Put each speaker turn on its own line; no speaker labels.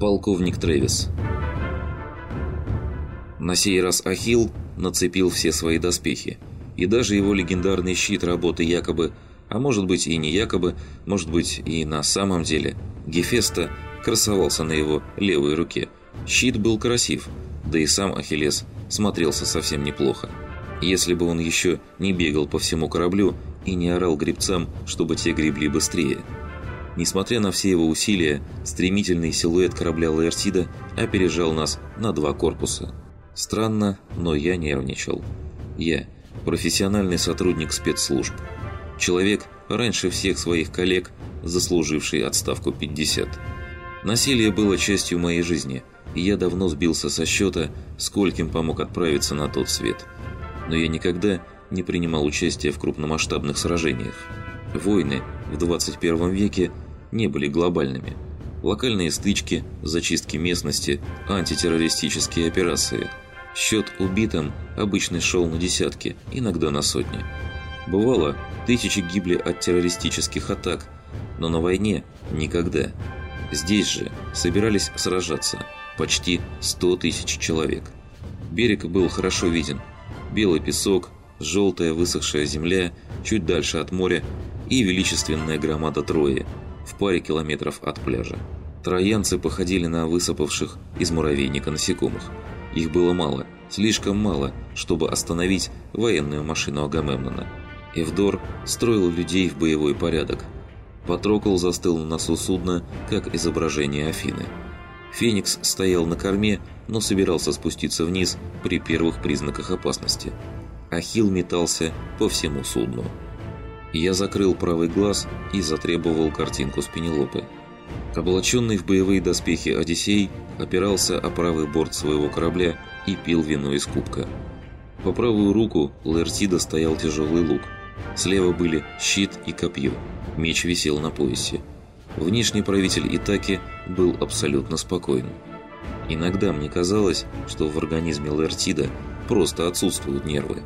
Полковник Трэвис На сей раз Ахилл нацепил все свои доспехи, и даже его легендарный щит работы якобы, а может быть и не якобы, может быть и на самом деле, Гефеста красовался на его левой руке. Щит был красив, да и сам Ахиллес смотрелся совсем неплохо. Если бы он еще не бегал по всему кораблю и не орал гребцам, чтобы те гребли быстрее – Несмотря на все его усилия, стремительный силуэт корабля Лаэртида опережал нас на два корпуса. Странно, но я нервничал. Я – профессиональный сотрудник спецслужб. Человек, раньше всех своих коллег, заслуживший отставку 50. Насилие было частью моей жизни, и я давно сбился со счета, скольким помог отправиться на тот свет. Но я никогда не принимал участия в крупномасштабных сражениях. Войны в 21 веке – не были глобальными. Локальные стычки, зачистки местности, антитеррористические операции. Счет убитым обычно шел на десятки, иногда на сотни. Бывало, тысячи гибли от террористических атак, но на войне никогда. Здесь же собирались сражаться почти 100 тысяч человек. Берег был хорошо виден. Белый песок, желтая высохшая земля, чуть дальше от моря и величественная громада Трои – паре километров от пляжа. Троянцы походили на высыпавших из муравейника насекомых. Их было мало, слишком мало, чтобы остановить военную машину Агамемнона. Эвдор строил людей в боевой порядок. Патрокл застыл на носу судна, как изображение Афины. Феникс стоял на корме, но собирался спуститься вниз при первых признаках опасности. Ахилл метался по всему судну. Я закрыл правый глаз и затребовал картинку с Пенелопы. Облаченный в боевые доспехи Одиссей опирался о правый борт своего корабля и пил вино из кубка. По правую руку Лертида стоял тяжелый лук. Слева были щит и копье. Меч висел на поясе. Внешний правитель Итаки был абсолютно спокоен. Иногда мне казалось, что в организме Лертида просто отсутствуют нервы.